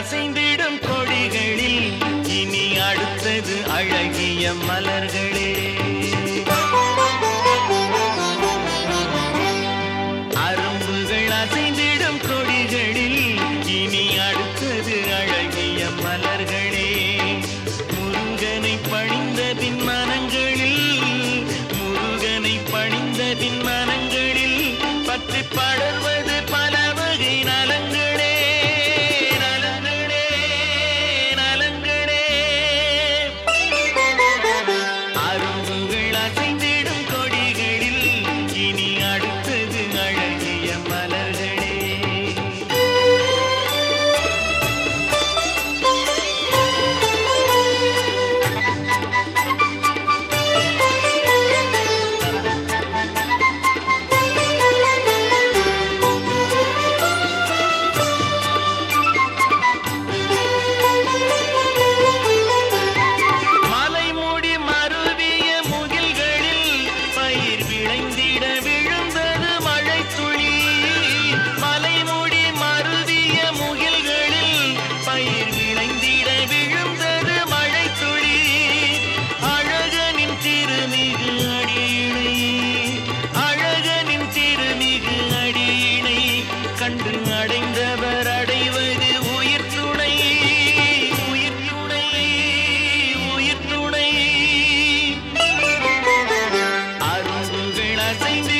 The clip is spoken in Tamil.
அசைந்திடும் கொடிகளில் இனி அடுத்தது அழகிய மலர்களே. அரும்புகள் அசைந்திடும் கொடிகளில் இனி அடுத்தது அழகிய மலர்களே. find me.